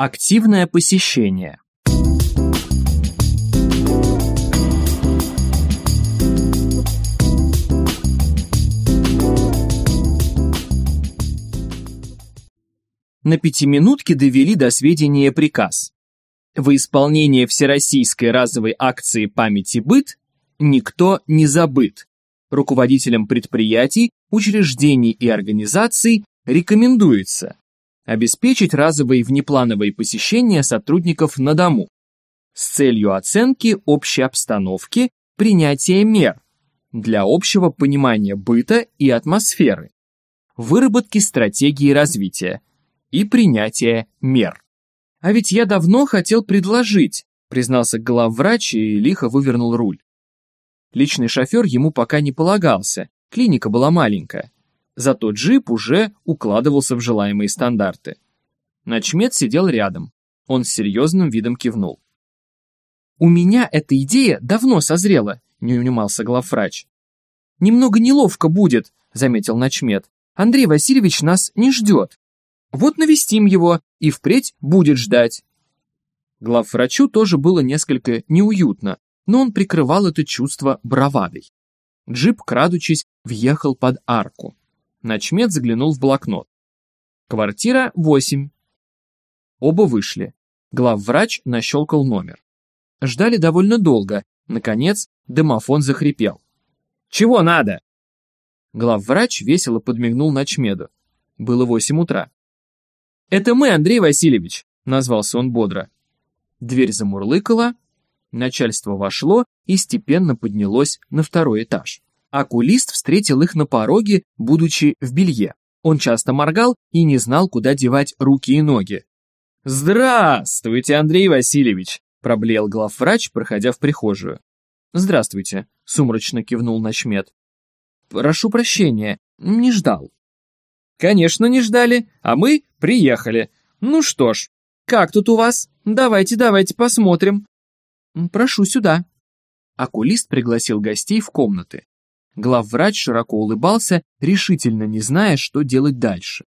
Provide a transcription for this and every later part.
Активное посещение. На пятиминутке довели до сведения приказ. Во исполнение всероссийской разовой акции «Памяти быт» никто не забыт. Руководителям предприятий, учреждений и организаций рекомендуется обеспечить разовые внеплановые посещения сотрудников на дому с целью оценки общей обстановки, принятия мер для общего понимания быта и атмосферы, выработки стратегии развития и принятия мер. А ведь я давно хотел предложить, признался главврач и лихо вывернул руль. Личный шофер ему пока не полагался, клиника была маленькая. Зато джип уже укладывался в желаемые стандарты. Начмет сидел рядом. Он с серьезным видом кивнул. «У меня эта идея давно созрела», — не унимался главврач. «Немного неловко будет», — заметил Начмет. «Андрей Васильевич нас не ждет. Вот навестим его, и впредь будет ждать». Главврачу тоже было несколько неуютно, но он прикрывал это чувство бравадой. Джип, крадучись, въехал под арку. Начмет заглянул в блокнот. Квартира 8. Оба вышли. Главврач нащелкал номер. Ждали довольно долго. Наконец, домофон захрипел. «Чего надо?» Главврач весело подмигнул Начмеду. Было восемь утра. «Это мы, Андрей Васильевич», — назвался он бодро. Дверь замурлыкала, начальство вошло и степенно поднялось на второй этаж. Окулист встретил их на пороге, будучи в белье. Он часто моргал и не знал, куда девать руки и ноги. «Здравствуйте, Андрей Васильевич!» – проблеял главврач, проходя в прихожую. «Здравствуйте», – сумрачно кивнул Начмет. «Прошу прощения, не ждал». «Конечно, не ждали, а мы приехали. Ну что ж, как тут у вас? Давайте, давайте посмотрим». «Прошу сюда». Окулист пригласил гостей в комнаты. Главврач широко улыбался, решительно не зная, что делать дальше.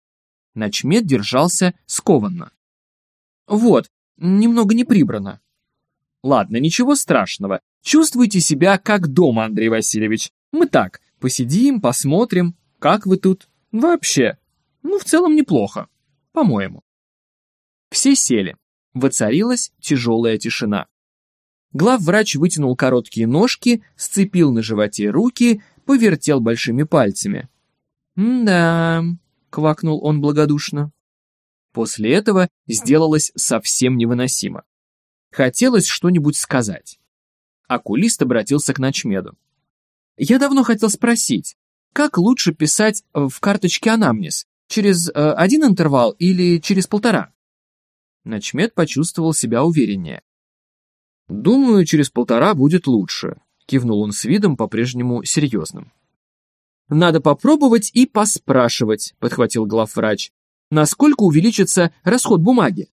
Начмет держался скованно. «Вот, немного не прибрано». «Ладно, ничего страшного. Чувствуйте себя как дома, Андрей Васильевич. Мы так, посидим, посмотрим, как вы тут. Вообще, ну, в целом неплохо, по-моему». Все сели. Воцарилась тяжелая тишина. Главврач вытянул короткие ножки, сцепил на животе руки повертел большими пальцами. «Да», — квакнул он благодушно. После этого сделалось совсем невыносимо. Хотелось что-нибудь сказать. Окулист обратился к Ночмеду. «Я давно хотел спросить, как лучше писать в карточке анамнез? Через э, один интервал или через полтора?» Ночмед почувствовал себя увереннее. «Думаю, через полтора будет лучше кивнул он с видом по-прежнему серьезным. «Надо попробовать и поспрашивать», — подхватил главврач. «Насколько увеличится расход бумаги?»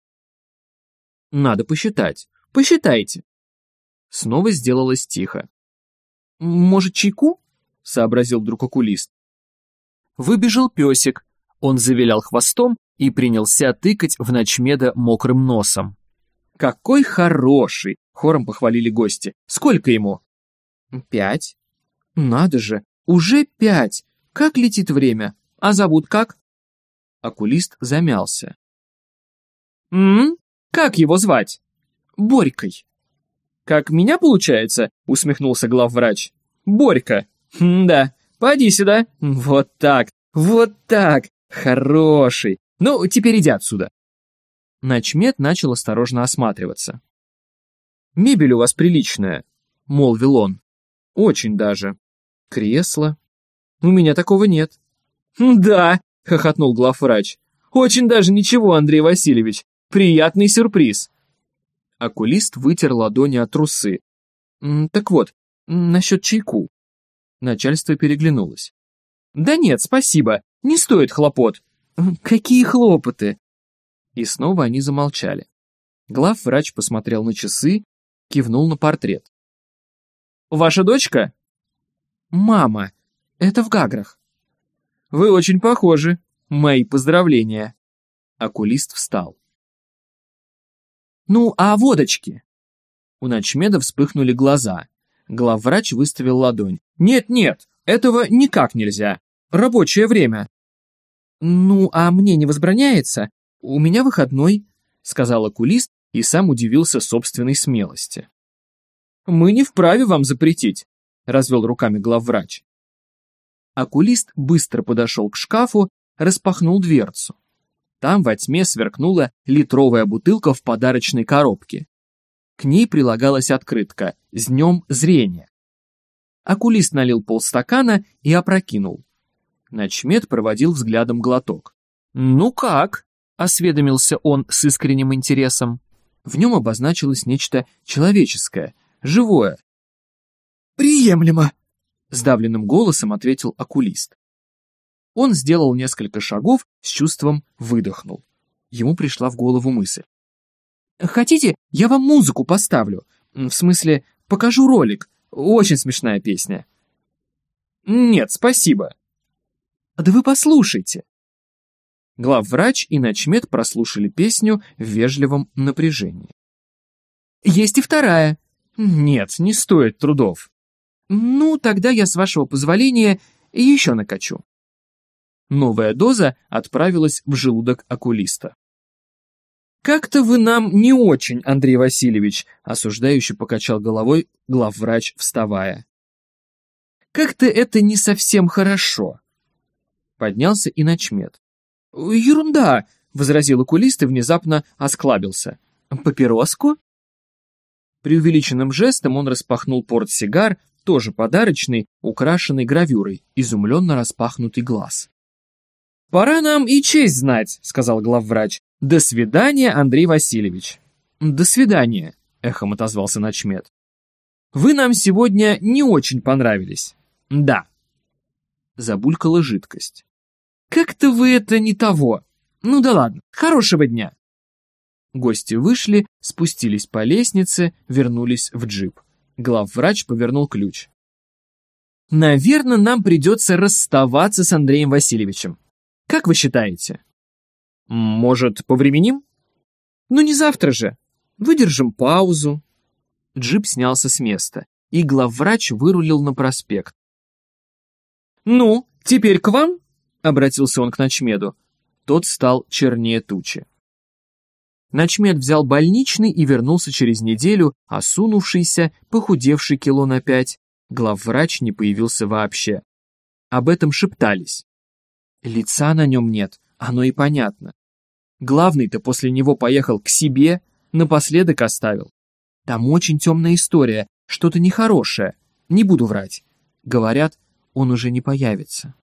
«Надо посчитать. Посчитайте». Снова сделалось тихо. «Может, чайку?» — сообразил вдруг окулист. Выбежал песик. Он завилял хвостом и принялся тыкать в ночмеда мокрым носом. «Какой хороший!» — хором похвалили гости. «Сколько ему?» Пять. Надо же, уже пять. Как летит время? А зовут как? Окулист замялся. М? Как его звать? Борькой. Как меня получается? Усмехнулся главврач. Борька. да, поди сюда. Вот так, вот так. Хороший. Ну, теперь иди отсюда. Начмет начал осторожно осматриваться. «Мебель у вас приличная», — молвил он. Очень даже. Кресло. У меня такого нет. Да, хохотнул главврач. Очень даже ничего, Андрей Васильевич. Приятный сюрприз. Окулист вытер ладони от трусы. Так вот, насчет чайку. Начальство переглянулось. Да нет, спасибо, не стоит хлопот. Какие хлопоты? И снова они замолчали. Главврач посмотрел на часы, кивнул на портрет. Ваша дочка? Мама. Это в Гаграх. Вы очень похожи. Мои поздравления. Окулист встал. Ну, а водочки? У Ночмеда вспыхнули глаза. Главврач выставил ладонь. Нет-нет, этого никак нельзя. Рабочее время. Ну, а мне не возбраняется? У меня выходной, сказал окулист и сам удивился собственной смелости. Мы не вправе вам запретить, развел руками главврач. Окулист быстро подошел к шкафу, распахнул дверцу. Там во тьме сверкнула литровая бутылка в подарочной коробке. К ней прилагалась открытка «С днем зрения». Окулист налил полстакана и опрокинул. Начмет проводил взглядом глоток. «Ну как?» — осведомился он с искренним интересом. В нем обозначилось нечто человеческое, живое. «Приемлемо», — сдавленным голосом ответил окулист. Он сделал несколько шагов, с чувством выдохнул. Ему пришла в голову мысль. «Хотите, я вам музыку поставлю? В смысле, покажу ролик. Очень смешная песня». «Нет, спасибо». «Да вы послушайте». Главврач и начмет прослушали песню в вежливом напряжении. «Есть и вторая». «Нет, не стоит трудов». «Ну, тогда я, с вашего позволения, еще накачу». Новая доза отправилась в желудок окулиста. «Как-то вы нам не очень, Андрей Васильевич», — осуждающе покачал головой главврач, вставая. «Как-то это не совсем хорошо». Поднялся и начмет. «Ерунда», — возразил окулист и внезапно осклабился. «Папироску?» Преувеличенным жестом он распахнул портсигар, тоже подарочный, украшенный гравюрой, изумленно распахнутый глаз. «Пора нам и честь знать», — сказал главврач. «До свидания, Андрей Васильевич». «До свидания», — эхом отозвался начмет. «Вы нам сегодня не очень понравились». «Да». Забулькала жидкость. «Как-то вы это не того. Ну да ладно, хорошего дня». Гости вышли, спустились по лестнице, вернулись в джип. Главврач повернул ключ. «Наверное, нам придется расставаться с Андреем Васильевичем. Как вы считаете? Может, повременим? Ну не завтра же. Выдержим паузу. Джип снялся с места, и главврач вырулил на проспект. «Ну, теперь к вам?» — обратился он к Ночмеду. Тот стал чернее тучи. Ночмед взял больничный и вернулся через неделю, осунувшийся, похудевший кило на пять. Главврач не появился вообще. Об этом шептались. Лица на нем нет, оно и понятно. Главный-то после него поехал к себе, напоследок оставил. Там очень темная история, что-то нехорошее, не буду врать. Говорят, он уже не появится.